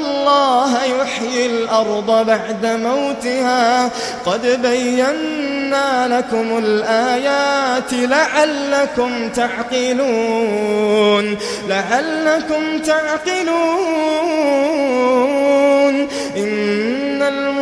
الله يحيي الأرض بعد موتها. قد بينا لكم الآيات لعلكم تعقلون. لعلكم تعقلون. إن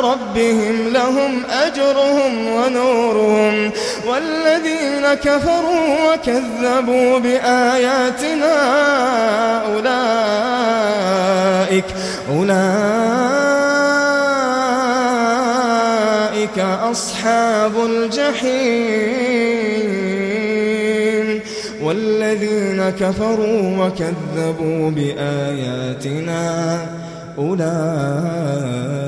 ربهم لهم أجرهم ونورهم والذين كفروا وكذبوا بآياتنا أولئك أولئك أصحاب الجحيم والذين كفروا وكذبوا بآياتنا أولئك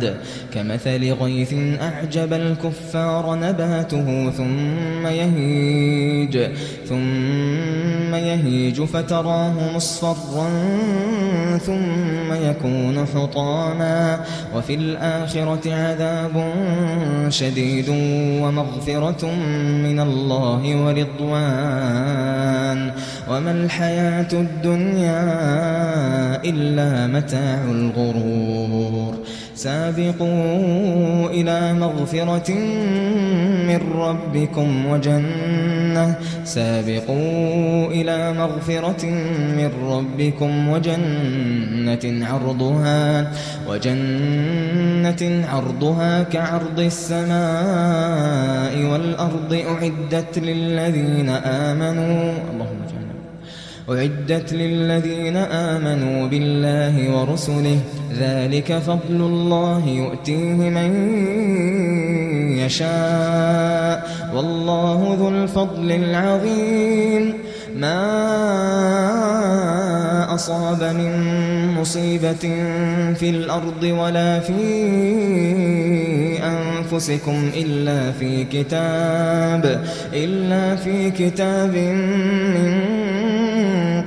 بعد كمثل غيث أعجب الكفار نباته ثم يهيج. ثم يهيج فتراه مصفرا ثم يكون حطاما. وفي الآخرة عذاب شديد ومغفرة من الله ورضوان. وما الحياة الدنيا إلا متاع الغرور. سابقوا إلى مغفرة من ربكم وجنة. سابقوا إلى مغفرة من ربكم وجنة عرضها وجنة عرضها كعرض السماء والأرض أعدت للذين آمنوا. اللهم أعدت للذين آمنوا بالله ورسله ذلك فضل الله يؤتيه من يشاء والله ذو الفضل العظيم. ما أصاب من مصيبة في الأرض ولا في أنفسكم إلا في كتاب إلا في كتاب من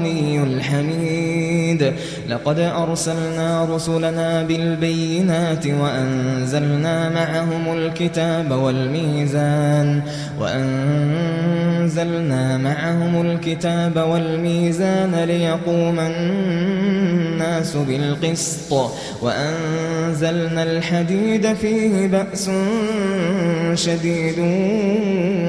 الغني الحميد. لقد أرسلنا رسلنا بالبينات وأنزلنا معهم الكتاب والميزان وأنزلنا معهم الكتاب والميزان ليقوم الناس بالقسط وأنزلنا الحديد فيه بأس شديد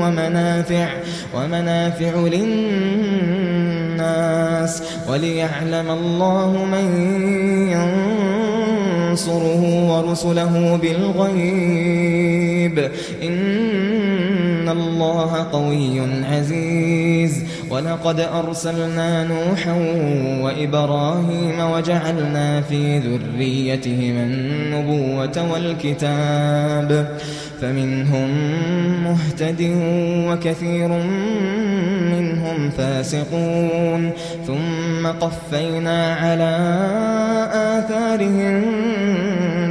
ومنافع ومنافع للناس الناس وليعلم الله من ينصره ورسله بالغيب إن الله قوي عزيز ولقد أرسلنا نوحا وإبراهيم وجعلنا في ذريتهما النبوة والكتاب فمنهم مهتد وكثير منهم فاسقون. ثم قفينا على آثارهم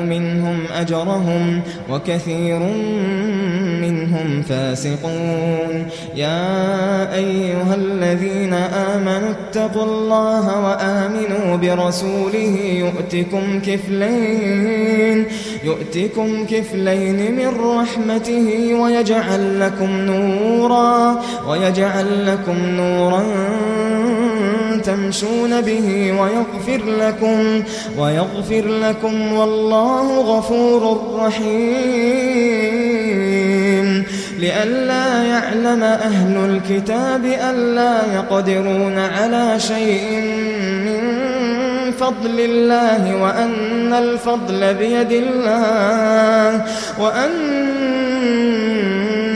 منهم أجرهم وكثير منهم فاسقون. يا أيها الذين آمنوا اتقوا الله وآمنوا برسوله يؤتكم كفلين يؤتكم كفلين من رحمته ويجعل لكم نورا ويجعل لكم نورا تمشون به ويغفر لكم ويغفر لكم والله غفور رحيم. لئلا يعلم أهل الكتاب ألا يقدرون على شيء من فضل الله وأن الفضل بيد الله وأن